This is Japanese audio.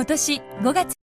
今年5月